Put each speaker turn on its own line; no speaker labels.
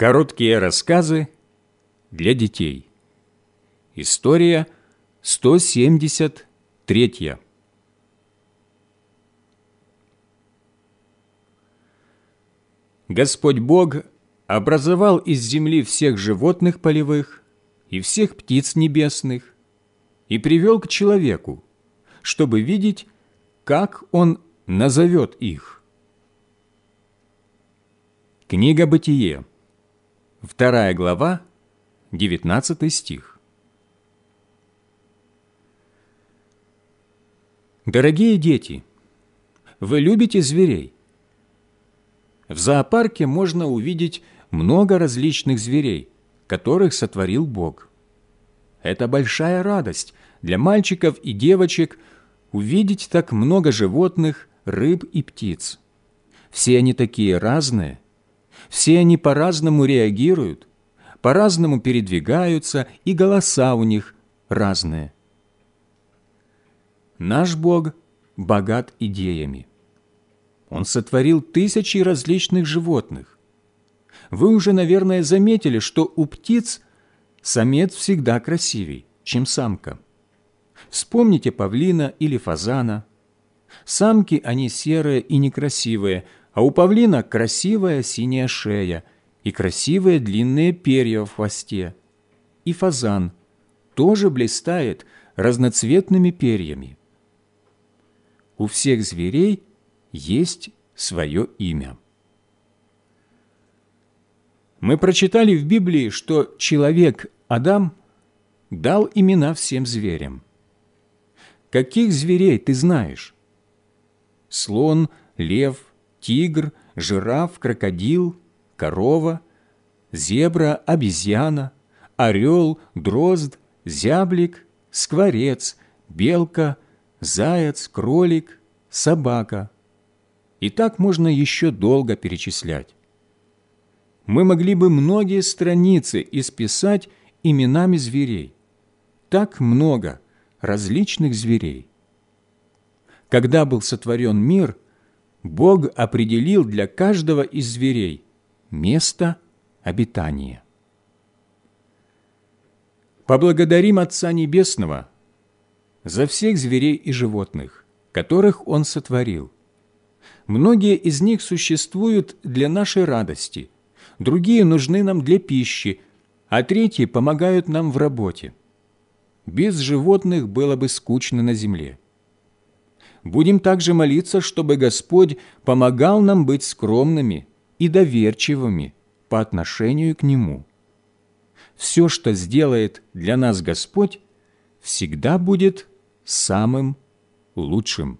Короткие рассказы для детей. История 173. Господь Бог образовал из земли всех животных полевых и всех птиц небесных и привел к человеку, чтобы видеть, как он назовет их. Книга Бытие, Вторая глава, 19 стих. Дорогие дети, вы любите зверей? В зоопарке можно увидеть много различных зверей, которых сотворил Бог. Это большая радость для мальчиков и девочек увидеть так много животных, рыб и птиц. Все они такие разные – все они по-разному реагируют, по-разному передвигаются, и голоса у них разные. Наш Бог богат идеями. Он сотворил тысячи различных животных. Вы уже, наверное, заметили, что у птиц самец всегда красивей, чем самка. Вспомните павлина или фазана. Самки они серые и некрасивые – а у павлина красивая синяя шея и красивые длинные перья в хвосте. И фазан тоже блистает разноцветными перьями. У всех зверей есть свое имя. Мы прочитали в Библии, что человек Адам дал имена всем зверям. Каких зверей ты знаешь? Слон, лев, тигр, жираф, крокодил, корова, зебра, обезьяна, орел, дрозд, зяблик, скворец, белка, заяц, кролик, собака. И так можно еще долго перечислять. Мы могли бы многие страницы исписать именами зверей. Так много различных зверей. Когда был сотворен мир – Бог определил для каждого из зверей место обитания. Поблагодарим Отца Небесного за всех зверей и животных, которых Он сотворил. Многие из них существуют для нашей радости, другие нужны нам для пищи, а третьи помогают нам в работе. Без животных было бы скучно на земле. Будем также молиться, чтобы Господь помогал нам быть скромными и доверчивыми по отношению к Нему. Все, что сделает для нас Господь, всегда будет самым лучшим.